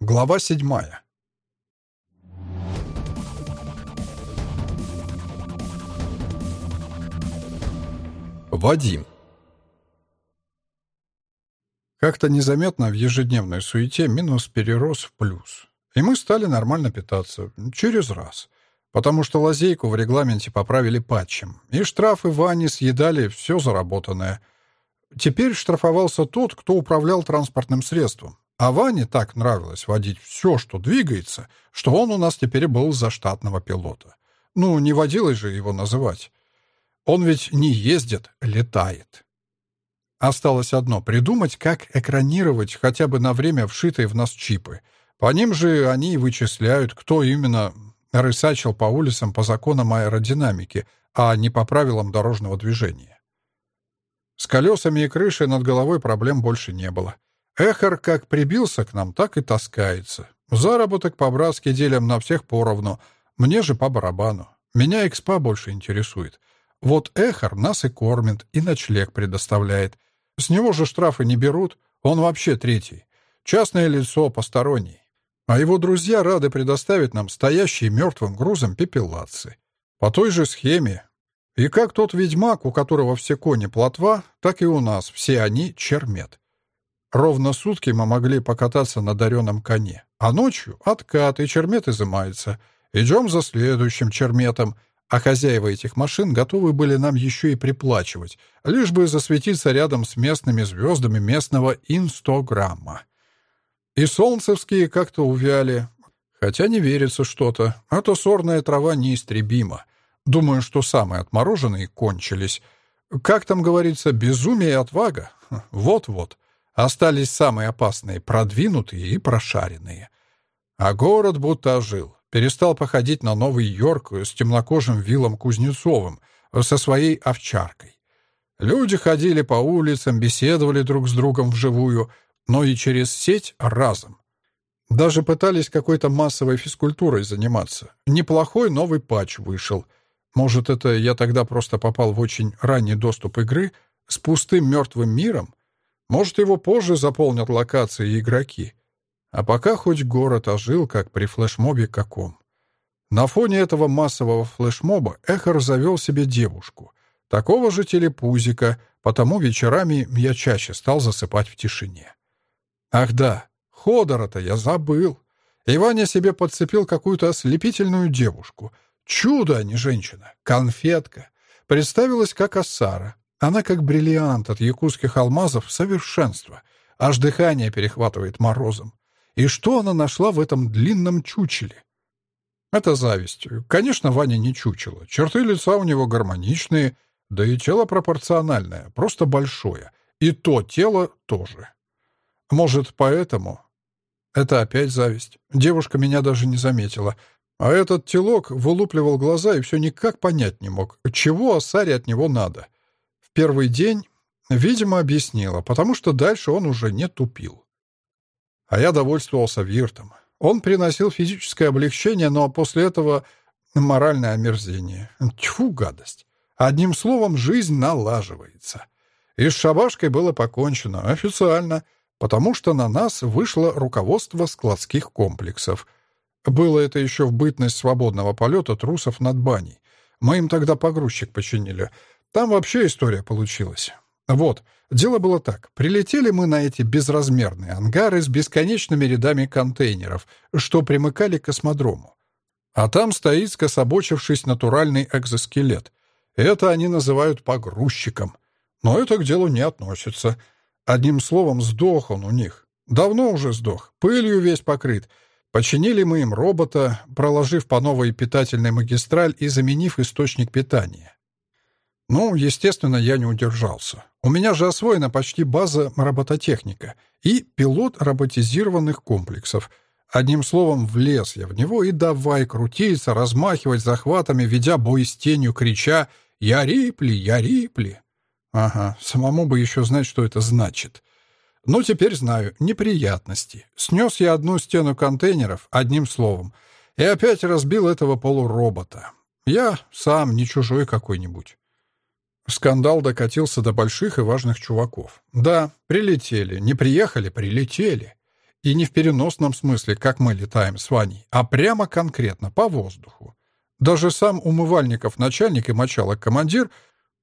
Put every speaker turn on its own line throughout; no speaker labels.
Глава седьмая. Вадим. Как-то незаметно в ежедневной суете минус перерос в плюс. И мы стали нормально питаться. Через раз. Потому что лазейку в регламенте поправили патчем. И штрафы Вани съедали все заработанное. Теперь штрафовался тот, кто управлял транспортным средством. А Ване так нравилось водить все, что двигается, что он у нас теперь был за штатного пилота. Ну, не водилой же его называть. Он ведь не ездит, летает. Осталось одно — придумать, как экранировать хотя бы на время вшитые в нас чипы. По ним же они и вычисляют, кто именно рысачил по улицам по законам аэродинамики, а не по правилам дорожного движения. С колесами и крышей над головой проблем больше не было. Эхар как прибился к нам, так и таскается. Заработок по-братски делим на всех поровну. Мне же по барабану. Меня экспа больше интересует. Вот Эхар нас и кормит, и ночлег предоставляет. С него же штрафы не берут. Он вообще третий. Частное лицо, посторонний. А его друзья рады предоставить нам стоящие мертвым грузом пепелацы. По той же схеме. И как тот ведьмак, у которого все кони плотва, так и у нас все они чермет. Ровно сутки мы могли покататься на дареном коне, а ночью откат, и чермет изымается. Идем за следующим черметом, а хозяева этих машин готовы были нам еще и приплачивать, лишь бы засветиться рядом с местными звездами местного инстаграмма. И солнцевские как-то увяли, хотя не верится что-то, а то сорная трава неистребима. Думаю, что самые отмороженные кончились. Как там говорится, безумие и отвага? Вот-вот. Остались самые опасные, продвинутые и прошаренные. А город будто ожил. Перестал походить на Новый Йорк с темнокожим Виллом Кузнецовым, со своей овчаркой. Люди ходили по улицам, беседовали друг с другом вживую, но и через сеть разом. Даже пытались какой-то массовой физкультурой заниматься. Неплохой новый патч вышел. Может, это я тогда просто попал в очень ранний доступ игры с пустым мертвым миром? Может, его позже заполнят локации и игроки. А пока хоть город ожил, как при флешмобе каком. На фоне этого массового флешмоба Эхар завел себе девушку. Такого же телепузика, потому вечерами я чаще стал засыпать в тишине. Ах да, Ходора-то я забыл. Иваня себе подцепил какую-то ослепительную девушку. Чудо, а не женщина. Конфетка. Представилась как Ассара. Она как бриллиант от якутских алмазов совершенства. Аж дыхание перехватывает морозом. И что она нашла в этом длинном чучеле? Это зависть. Конечно, Ваня не чучело. Черты лица у него гармоничные, да и тело пропорциональное, просто большое. И то тело тоже. Может, поэтому? Это опять зависть. Девушка меня даже не заметила. А этот телок вылупливал глаза и все никак понять не мог, чего Асаре от него надо — первый день, видимо, объяснила, потому что дальше он уже не тупил. А я довольствовался Виртом. Он приносил физическое облегчение, но после этого моральное омерзение. Тьфу, гадость. Одним словом, жизнь налаживается. И с шабашкой было покончено официально, потому что на нас вышло руководство складских комплексов. Было это еще в бытность свободного полета трусов над баней. Мы им тогда погрузчик починили — там вообще история получилась. Вот, дело было так. Прилетели мы на эти безразмерные ангары с бесконечными рядами контейнеров, что примыкали к космодрому. А там стоит, скособочившись, натуральный экзоскелет. Это они называют погрузчиком. Но это к делу не относится. Одним словом, сдох он у них. Давно уже сдох. Пылью весь покрыт. Починили мы им робота, проложив по новой питательной магистраль и заменив источник питания. Ну, естественно, я не удержался. У меня же освоена почти база робототехника и пилот роботизированных комплексов. Одним словом, влез я в него и давай крутиться, размахивать захватами, ведя бой с тенью, крича «Я Рипли! Я Рипли!» Ага, самому бы еще знать, что это значит. Ну, теперь знаю. Неприятности. Снес я одну стену контейнеров, одним словом, и опять разбил этого полуробота. Я сам не чужой какой-нибудь. Скандал докатился до больших и важных чуваков. Да, прилетели. Не приехали, прилетели. И не в переносном смысле, как мы летаем с Ваней, а прямо конкретно, по воздуху. Даже сам умывальников начальник и мочалок командир,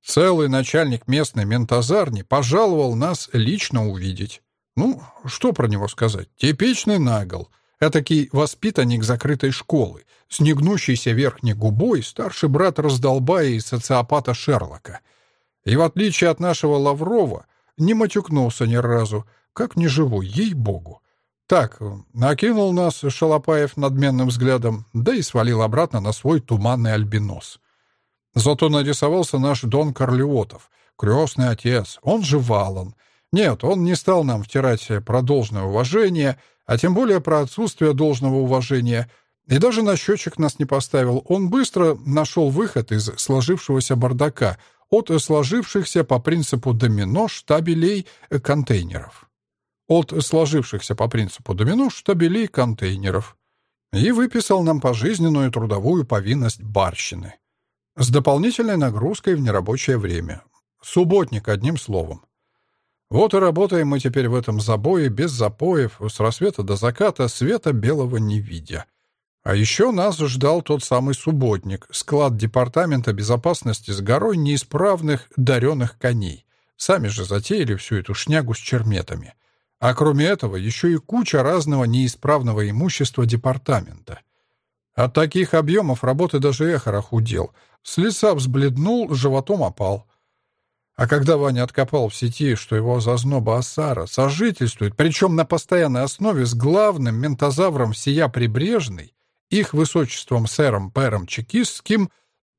целый начальник местной ментозарни, пожаловал нас лично увидеть. Ну, что про него сказать? Типичный нагл. Этакий воспитанник закрытой школы, с негнущейся верхней губой, старший брат раздолбая и социопата Шерлока. И в отличие от нашего Лаврова, не матюкнулся ни разу, как не живой, ей-богу. Так, накинул нас Шалопаев надменным взглядом, да и свалил обратно на свой туманный альбинос. Зато нарисовался наш Дон Корлеотов, крестный отец, он же Валан. Нет, он не стал нам втирать про должное уважение, а тем более про отсутствие должного уважения, и даже на счетчик нас не поставил. Он быстро нашел выход из сложившегося бардака, от сложившихся по принципу домино штабелей контейнеров от сложившихся по принципу домино штабелей контейнеров и выписал нам пожизненную трудовую повинность барщины с дополнительной нагрузкой в нерабочее время. Субботник, одним словом. Вот и работаем мы теперь в этом забое без запоев, с рассвета до заката, света белого не видя. А еще нас ждал тот самый субботник, склад Департамента безопасности с горой неисправных даренных коней. Сами же затеяли всю эту шнягу с черметами. А кроме этого, еще и куча разного неисправного имущества департамента. От таких объемов работы даже Эхор охудел. С лица взбледнул, животом опал. А когда Ваня откопал в сети, что его зазноба Асара сожительствует, причем на постоянной основе с главным ментозавром сия прибрежной, их высочеством сэром Пером Чекистским,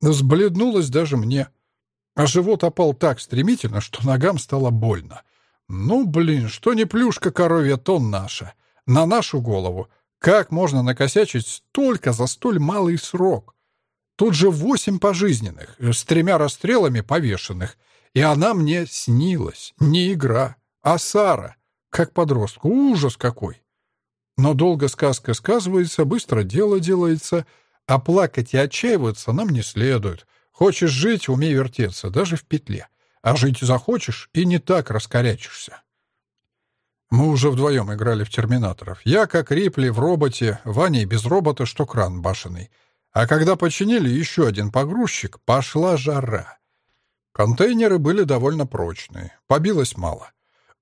взбледнулось даже мне. А живот опал так стремительно, что ногам стало больно. Ну, блин, что не плюшка коровья, то наша. На нашу голову. Как можно накосячить столько за столь малый срок? Тут же восемь пожизненных, с тремя расстрелами повешенных. И она мне снилась. Не игра, а Сара. Как подростку. Ужас какой. Но долго сказка сказывается, быстро дело делается, а плакать и отчаиваться нам не следует. Хочешь жить — умей вертеться, даже в петле а жить захочешь и не так раскорячишься. Мы уже вдвоем играли в терминаторов. Я, как Рипли, в роботе, Ваня без робота, что кран башенный. А когда починили еще один погрузчик, пошла жара. Контейнеры были довольно прочные, побилось мало.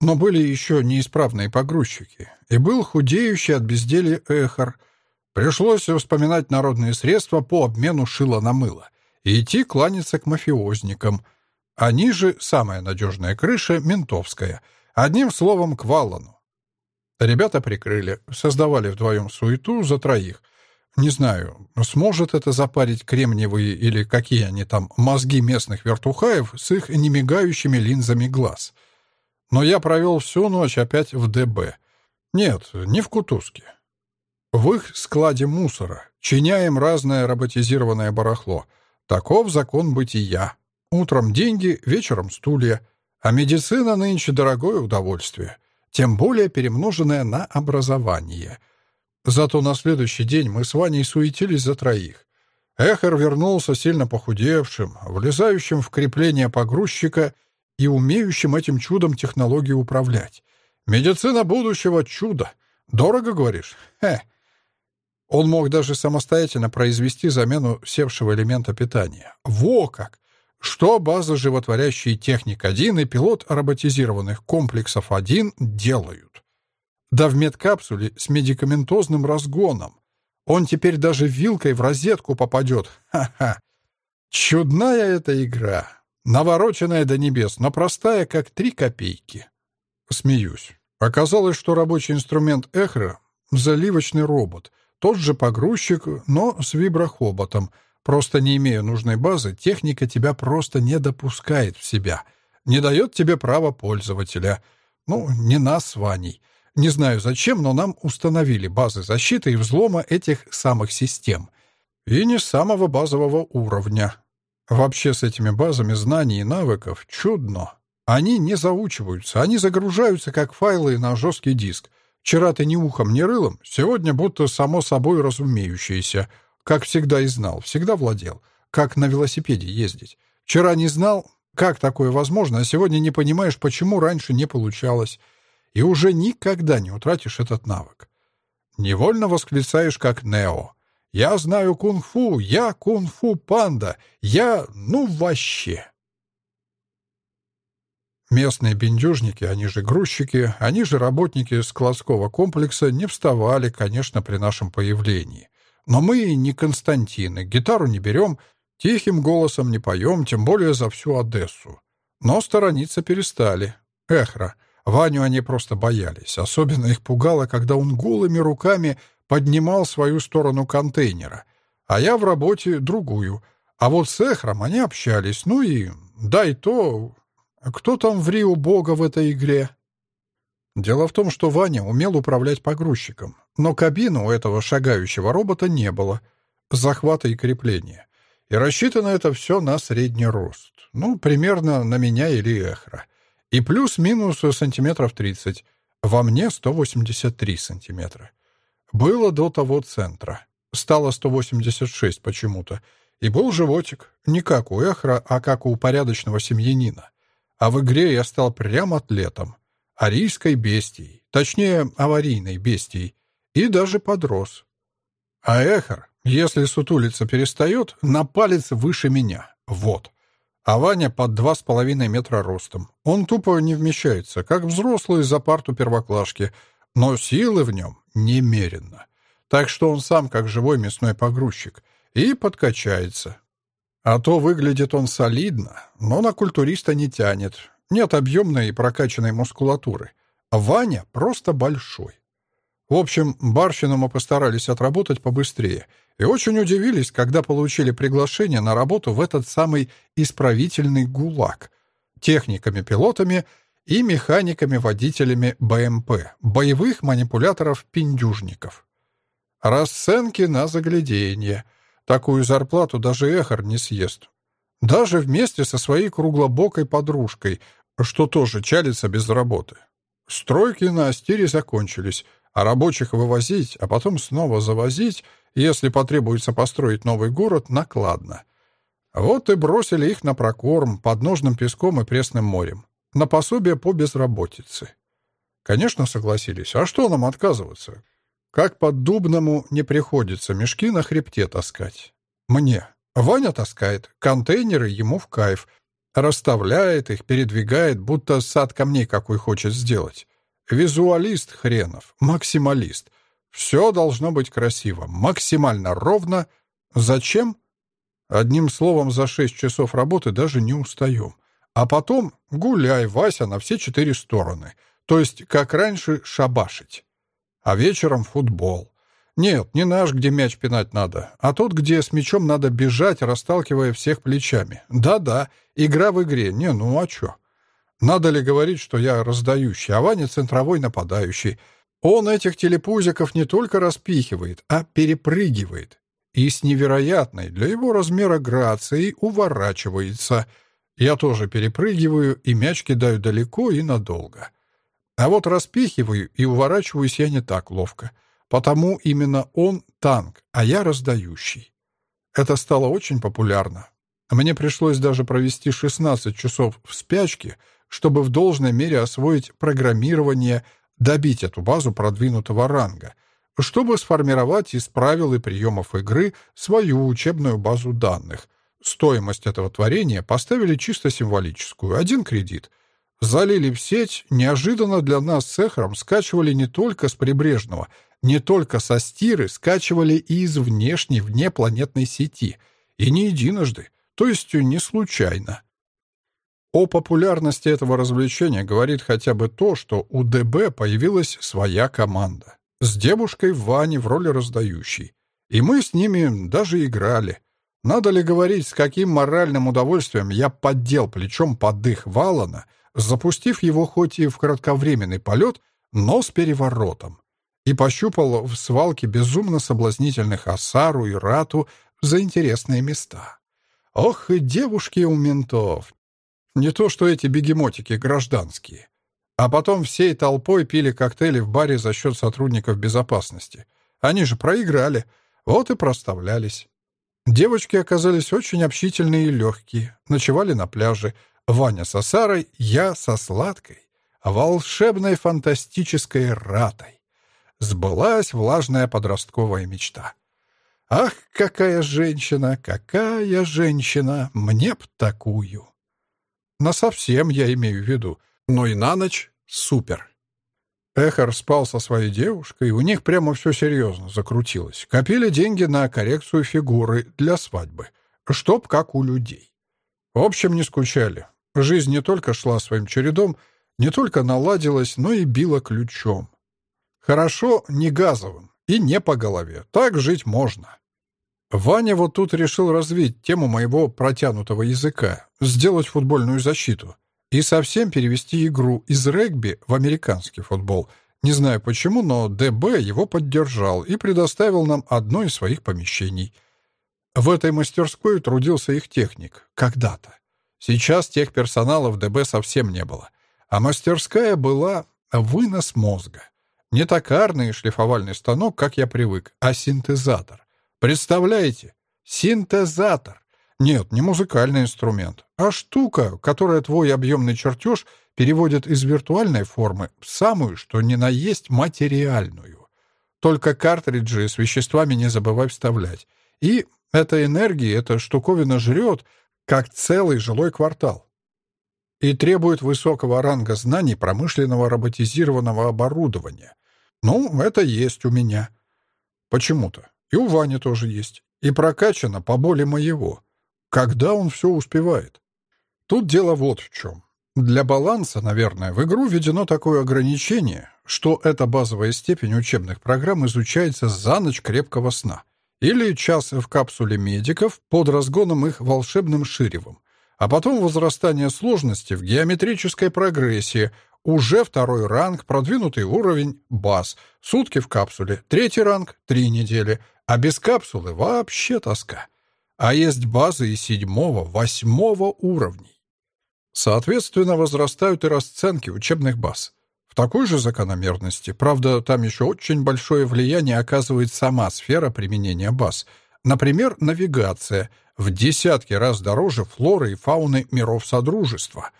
Но были еще неисправные погрузчики. И был худеющий от безделия эхор. Пришлось вспоминать народные средства по обмену шила на мыло и идти кланяться к мафиозникам — а ниже самая надежная крыша — ментовская. Одним словом, к валану. Ребята прикрыли, создавали вдвоем суету за троих. Не знаю, сможет это запарить кремниевые или какие они там мозги местных вертухаев с их немигающими линзами глаз. Но я провел всю ночь опять в ДБ. Нет, не в Кутузке. В их складе мусора, чиняем разное роботизированное барахло. Таков закон бытия. Утром деньги, вечером стулья. А медицина нынче дорогое удовольствие, тем более перемноженное на образование. Зато на следующий день мы с Ваней суетились за троих. Эхер вернулся сильно похудевшим, влезающим в крепление погрузчика и умеющим этим чудом технологию управлять. Медицина будущего — чудо. Дорого, говоришь? Хе. Он мог даже самостоятельно произвести замену севшего элемента питания. Во как! Что база животворящей техник-1 и пилот роботизированных комплексов 1 делают? Да в медкапсуле с медикаментозным разгоном. Он теперь даже вилкой в розетку попадет. Ха-ха. Чудная эта игра. Навороченная до небес, но простая, как три копейки. Смеюсь. Оказалось, что рабочий инструмент Эхра — заливочный робот. Тот же погрузчик, но с виброхоботом — Просто не имея нужной базы, техника тебя просто не допускает в себя, не дает тебе права пользователя. Ну, не нас с Ваней. Не знаю зачем, но нам установили базы защиты и взлома этих самых систем. И не самого базового уровня. Вообще с этими базами знаний и навыков чудно. Они не заучиваются, они загружаются как файлы на жесткий диск. Вчера ты ни ухом, ни рылом, сегодня будто само собой разумеющееся — как всегда и знал, всегда владел. Как на велосипеде ездить. Вчера не знал, как такое возможно, а сегодня не понимаешь, почему раньше не получалось. и уже никогда не утратишь этот навык. Невольно восклицаешь, как Нео. «Я знаю кунг-фу! Я кунг-фу панда! Я... ну вообще!» Местные бендюжники, они же грузчики, они же работники складского комплекса, не вставали, конечно, при нашем появлении. Но мы не Константины, гитару не берем, тихим голосом не поем, тем более за всю Одессу. Но сторониться перестали. Эхра. Ваню они просто боялись. Особенно их пугало, когда он голыми руками поднимал свою сторону контейнера, а я в работе другую. А вот с Эхром они общались. Ну и да и то кто там в Рио бога в этой игре? Дело в том, что Ваня умел управлять погрузчиком, но кабины у этого шагающего робота не было, захвата и крепления. И рассчитано это все на средний рост. Ну, примерно на меня или Эхра. И плюс-минус сантиметров 30. Во мне 183 сантиметра. Было до того центра. Стало 186 почему-то. И был животик. Не как у Эхра, а как у порядочного семьянина. А в игре я стал прям атлетом. Арийской бестией. Точнее, аварийной бестией. И даже подрос. А Эхар, если сутулиться перестает, на палец выше меня. Вот. А Ваня под два с половиной метра ростом. Он тупо не вмещается, как взрослый за парту первоклашки, но силы в нем немерено. Так что он сам как живой мясной погрузчик и подкачается. А то выглядит он солидно, но на культуриста не тянет. Нет объемной и прокачанной мускулатуры. Ваня просто большой. В общем, барщину мы постарались отработать побыстрее и очень удивились, когда получили приглашение на работу в этот самый исправительный ГУЛАГ техниками-пилотами и механиками-водителями БМП, боевых манипуляторов-пиндюжников. Расценки на загляденье — Такую зарплату даже Эхар не съест. Даже вместе со своей круглобокой подружкой, что тоже чалится без работы. Стройки на Астире закончились, а рабочих вывозить, а потом снова завозить, если потребуется построить новый город, накладно. Вот и бросили их на прокорм под ножным песком и пресным морем, на пособие по безработице. Конечно, согласились. А что нам отказываться? Как под Дубному не приходится мешки на хребте таскать. Мне. Ваня таскает. Контейнеры ему в кайф. Расставляет их, передвигает, будто сад камней какой хочет сделать. Визуалист хренов. Максималист. Все должно быть красиво. Максимально ровно. Зачем? Одним словом, за шесть часов работы даже не устаем. А потом гуляй, Вася, на все четыре стороны. То есть, как раньше, шабашить а вечером футбол. Нет, не наш, где мяч пинать надо, а тот, где с мячом надо бежать, расталкивая всех плечами. Да-да, игра в игре. Не, ну а чё? Надо ли говорить, что я раздающий, а Ваня центровой нападающий? Он этих телепузиков не только распихивает, а перепрыгивает. И с невероятной для его размера грацией уворачивается. Я тоже перепрыгиваю, и мяч кидаю далеко и надолго. А вот распихиваю и уворачиваюсь я не так ловко. Потому именно он танк, а я раздающий. Это стало очень популярно. Мне пришлось даже провести 16 часов в спячке, чтобы в должной мере освоить программирование, добить эту базу продвинутого ранга, чтобы сформировать из правил и приемов игры свою учебную базу данных. Стоимость этого творения поставили чисто символическую — один кредит — залили в сеть, неожиданно для нас с Эхром скачивали не только с прибрежного, не только со стиры, скачивали и из внешней внепланетной сети. И не единожды, то есть не случайно. О популярности этого развлечения говорит хотя бы то, что у ДБ появилась своя команда. С девушкой Ваней в роли раздающей. И мы с ними даже играли. Надо ли говорить, с каким моральным удовольствием я поддел плечом под дых Валана, запустив его хоть и в кратковременный полет, но с переворотом, и пощупал в свалке безумно соблазнительных Асару и Рату за интересные места. Ох, и девушки у ментов! Не то что эти бегемотики гражданские. А потом всей толпой пили коктейли в баре за счет сотрудников безопасности. Они же проиграли, вот и проставлялись. Девочки оказались очень общительные и легкие, ночевали на пляже, Ваня со Сарой, я со Сладкой. волшебной фантастической ратой. Сбылась влажная подростковая мечта. Ах, какая женщина, какая женщина, мне б такую. На совсем я имею в виду, но и на ночь супер. Эхар спал со своей девушкой, у них прямо все серьезно закрутилось. Копили деньги на коррекцию фигуры для свадьбы, чтоб как у людей. В общем, не скучали. Жизнь не только шла своим чередом, не только наладилась, но и била ключом. Хорошо не газовым и не по голове. Так жить можно. Ваня вот тут решил развить тему моего протянутого языка, сделать футбольную защиту и совсем перевести игру из регби в американский футбол. Не знаю почему, но ДБ его поддержал и предоставил нам одно из своих помещений. В этой мастерской трудился их техник. Когда-то. Сейчас тех персонала в ДБ совсем не было. А мастерская была вынос мозга. Не токарный шлифовальный станок, как я привык, а синтезатор. Представляете? Синтезатор. Нет, не музыкальный инструмент, а штука, которая твой объемный чертеж переводит из виртуальной формы в самую, что ни на есть, материальную. Только картриджи с веществами не забывай вставлять. И эта энергия, эта штуковина жрет, как целый жилой квартал. И требует высокого ранга знаний промышленного роботизированного оборудования. Ну, это есть у меня. Почему-то. И у Вани тоже есть. И прокачано по более моего. Когда он все успевает? Тут дело вот в чем. Для баланса, наверное, в игру введено такое ограничение, что эта базовая степень учебных программ изучается за ночь крепкого сна. Или час в капсуле медиков под разгоном их волшебным ширевом. А потом возрастание сложности в геометрической прогрессии, уже второй ранг, продвинутый уровень, баз, сутки в капсуле, третий ранг, три недели, а без капсулы вообще тоска а есть базы и седьмого, восьмого уровней. Соответственно, возрастают и расценки учебных баз. В такой же закономерности, правда, там еще очень большое влияние оказывает сама сфера применения баз. Например, навигация в десятки раз дороже флоры и фауны миров Содружества,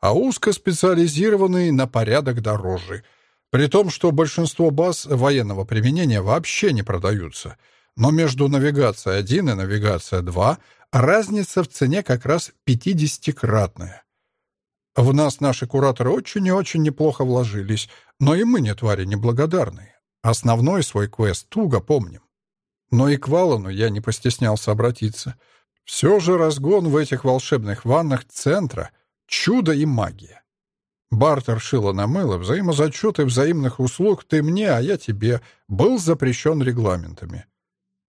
а узкоспециализированные на порядок дороже. При том, что большинство баз военного применения вообще не продаются — но между навигацией 1 и навигацией 2 разница в цене как раз 50-кратная. В нас наши кураторы очень и очень неплохо вложились, но и мы не твари неблагодарные. Основной свой квест туго помним. Но и к Валану я не постеснялся обратиться. Все же разгон в этих волшебных ваннах центра — чудо и магия. Бартер шило на мыло, взаимозачеты взаимных услуг «ты мне, а я тебе» был запрещен регламентами.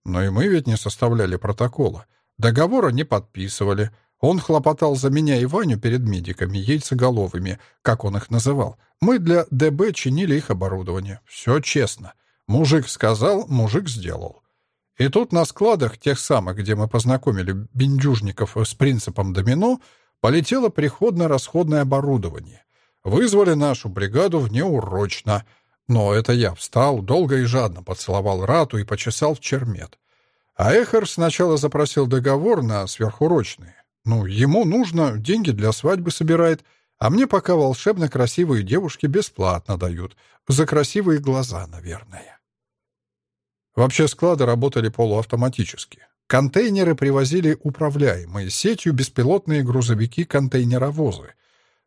Но и мы ведь не составляли протокола. Договора не подписывали. Он хлопотал за меня и Ваню перед медиками, яйцеголовыми, как он их называл. Мы для ДБ чинили их оборудование. Все честно. Мужик сказал, мужик сделал. И тут на складах, тех самых, где мы познакомили бендюжников с принципом домино, полетело приходно-расходное оборудование. Вызвали нашу бригаду внеурочно — но это я встал, долго и жадно поцеловал рату и почесал в чермет. А Эхар сначала запросил договор на сверхурочные. Ну, ему нужно, деньги для свадьбы собирает, а мне пока волшебно красивые девушки бесплатно дают. За красивые глаза, наверное. Вообще склады работали полуавтоматически. Контейнеры привозили управляемые сетью беспилотные грузовики-контейнеровозы —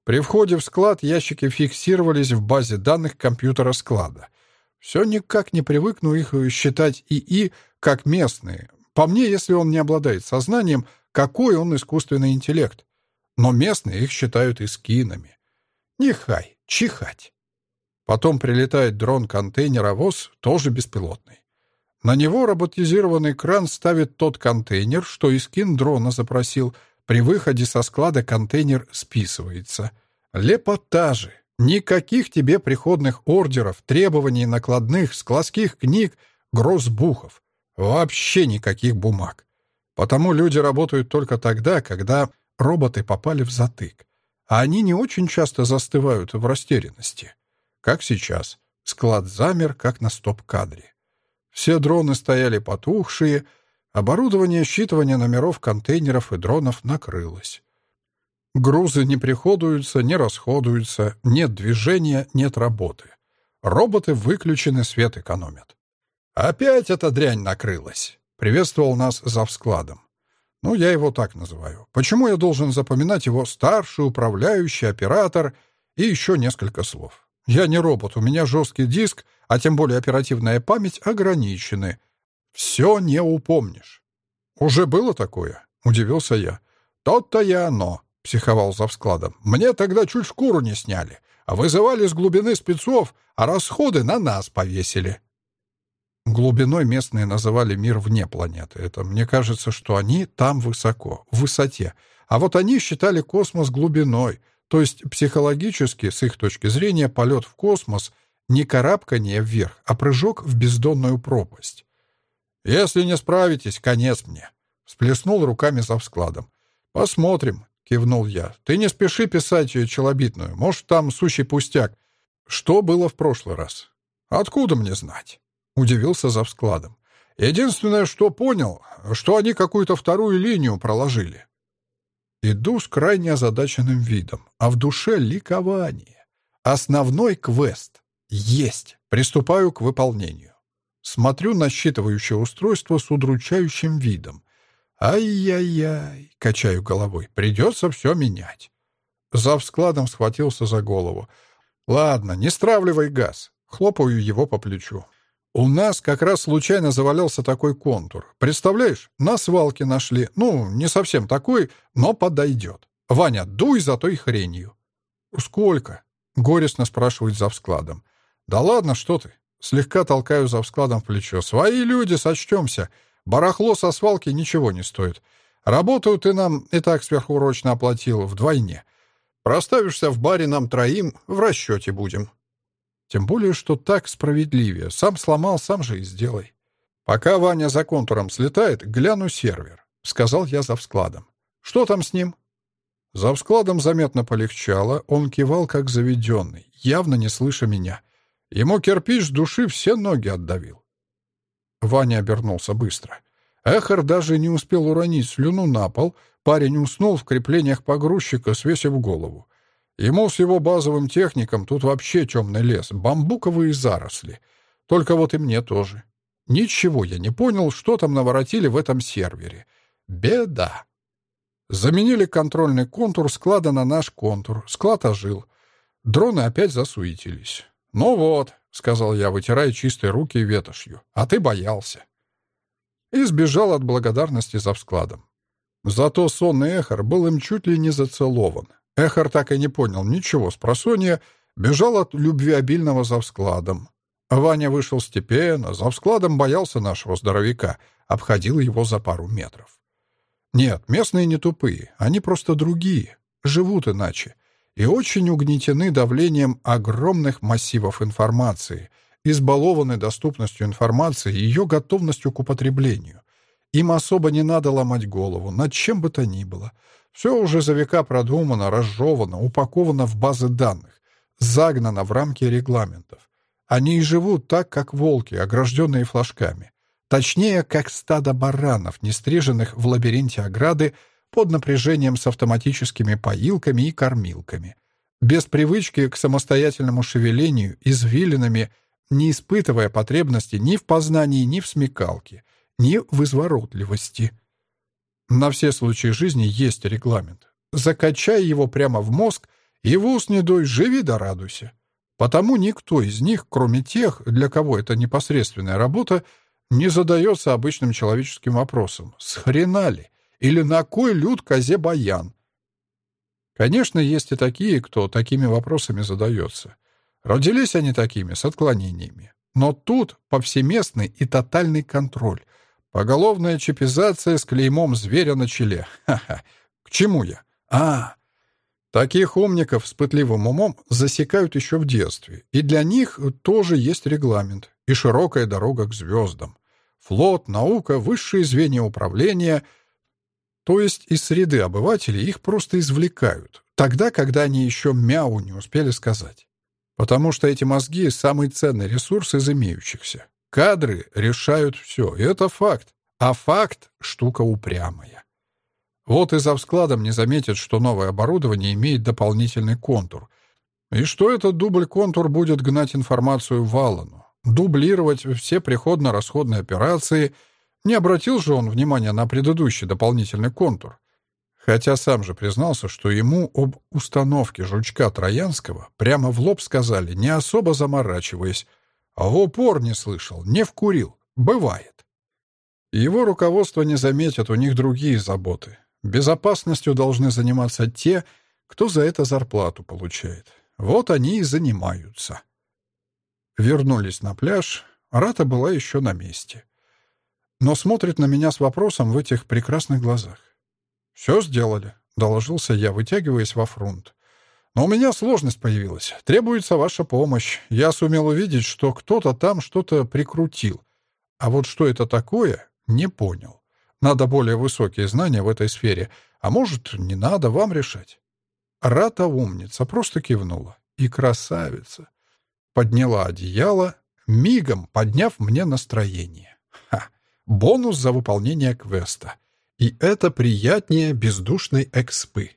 при входе в склад ящики фиксировались в базе данных компьютера склада. Все никак не привыкну их считать ИИ как местные. По мне, если он не обладает сознанием, какой он искусственный интеллект. Но местные их считают искинами. Нехай, чихать. Потом прилетает дрон-контейнеровоз, тоже беспилотный. На него роботизированный кран ставит тот контейнер, что искин дрона запросил — при выходе со склада контейнер списывается. Лепота же! Никаких тебе приходных ордеров, требований накладных, складских книг, грозбухов. Вообще никаких бумаг. Потому люди работают только тогда, когда роботы попали в затык. А они не очень часто застывают в растерянности. Как сейчас. Склад замер, как на стоп-кадре. Все дроны стояли потухшие, Оборудование считывания номеров контейнеров и дронов накрылось. Грузы не приходуются, не расходуются, нет движения, нет работы. Роботы выключены, свет экономят. «Опять эта дрянь накрылась!» — приветствовал нас за складом. Ну, я его так называю. Почему я должен запоминать его старший управляющий оператор и еще несколько слов? Я не робот, у меня жесткий диск, а тем более оперативная память ограничены. Все не упомнишь. «Уже было такое?» — удивился я. «Тот-то и оно», — психовал за складом. «Мне тогда чуть шкуру не сняли, а вызывали с глубины спецов, а расходы на нас повесили». Глубиной местные называли мир вне планеты. Это мне кажется, что они там высоко, в высоте. А вот они считали космос глубиной, то есть психологически, с их точки зрения, полет в космос — не карабкание вверх, а прыжок в бездонную пропасть. «Если не справитесь, конец мне», — всплеснул руками за складом. «Посмотрим», — кивнул я. «Ты не спеши писать ее челобитную. Может, там сущий пустяк. Что было в прошлый раз?» «Откуда мне знать?» Удивился за складом. Единственное, что понял, что они какую-то вторую линию проложили. Иду с крайне озадаченным видом, а в душе ликование. Основной квест. Есть. Приступаю к выполнению. Смотрю на считывающее устройство с удручающим видом. Ай-яй-яй, качаю головой. Придется все менять. Зав складом схватился за голову. Ладно, не стравливай газ. Хлопаю его по плечу. У нас как раз случайно завалялся такой контур. Представляешь, на свалке нашли. Ну, не совсем такой, но подойдет. Ваня, дуй за той хренью. Сколько? Горестно спрашивает за складом. Да ладно, что ты? Слегка толкаю за складом в плечо. Свои люди, сочтемся. Барахло со свалки ничего не стоит. Работу ты нам и так сверхурочно оплатил вдвойне. Проставишься в баре нам троим, в расчете будем. Тем более, что так справедливее. Сам сломал, сам же и сделай. Пока Ваня за контуром слетает, гляну сервер, — сказал я за вскладом. Что там с ним? За вскладом заметно полегчало, он кивал как заведенный, явно не слыша меня. Ему кирпич души все ноги отдавил. Ваня обернулся быстро. Эхар даже не успел уронить слюну на пол, парень уснул в креплениях погрузчика, свесив голову. Ему с его базовым техником тут вообще темный лес, бамбуковые заросли. Только вот и мне тоже. Ничего я не понял, что там наворотили в этом сервере. Беда. Заменили контрольный контур склада на наш контур. Склад ожил. Дроны опять засуетились. «Ну вот», — сказал я, вытирая чистые руки ветошью, — «а ты боялся». И сбежал от благодарности за вскладом. Зато сонный Эхар был им чуть ли не зацелован. Эхар так и не понял ничего с просонья, бежал от любви обильного за вскладом. Ваня вышел степенно, за вскладом боялся нашего здоровяка, обходил его за пару метров. Нет, местные не тупые, они просто другие, живут иначе и очень угнетены давлением огромных массивов информации, избалованы доступностью информации и ее готовностью к употреблению. Им особо не надо ломать голову, над чем бы то ни было — все уже за века продумано, разжевано, упаковано в базы данных, загнано в рамки регламентов. Они и живут так, как волки, огражденные флажками. Точнее, как стадо баранов, не стриженных в лабиринте ограды под напряжением с автоматическими поилками и кормилками. Без привычки к самостоятельному шевелению, извилинами, не испытывая потребности ни в познании, ни в смекалке, ни в изворотливости — на все случаи жизни есть регламент. Закачай его прямо в мозг, и в ус не дуй, живи да радуйся. Потому никто из них, кроме тех, для кого это непосредственная работа, не задается обычным человеческим вопросом «С хрена ли?» Или «На кой люд козе баян?» Конечно, есть и такие, кто такими вопросами задается. Родились они такими, с отклонениями. Но тут повсеместный и тотальный контроль — Поголовная чипизация с клеймом зверя на челе. Ха-ха. К чему я? А, таких умников с пытливым умом засекают еще в детстве. И для них тоже есть регламент и широкая дорога к звездам. Флот, наука, высшие звенья управления. То есть из среды обывателей их просто извлекают. Тогда, когда они еще мяу не успели сказать. Потому что эти мозги — самый ценный ресурс из имеющихся. Кадры решают все, и это факт. А факт — штука упрямая. Вот и за вскладом не заметит, что новое оборудование имеет дополнительный контур. И что этот дубль-контур будет гнать информацию в Аллану, дублировать все приходно-расходные операции. Не обратил же он внимания на предыдущий дополнительный контур. Хотя сам же признался, что ему об установке жучка Троянского прямо в лоб сказали, не особо заморачиваясь, а в упор не слышал, не вкурил. Бывает. Его руководство не заметит, у них другие заботы. Безопасностью должны заниматься те, кто за это зарплату получает. Вот они и занимаются. Вернулись на пляж. Рата была еще на месте. Но смотрит на меня с вопросом в этих прекрасных глазах. «Все сделали», — доложился я, вытягиваясь во фронт. «Но у меня сложность появилась. Требуется ваша помощь. Я сумел увидеть, что кто-то там что-то прикрутил. А вот что это такое, не понял. Надо более высокие знания в этой сфере. А может, не надо вам решать». Рата умница, просто кивнула. И красавица. Подняла одеяло, мигом подняв мне настроение. Ха! Бонус за выполнение квеста. И это приятнее бездушной экспы.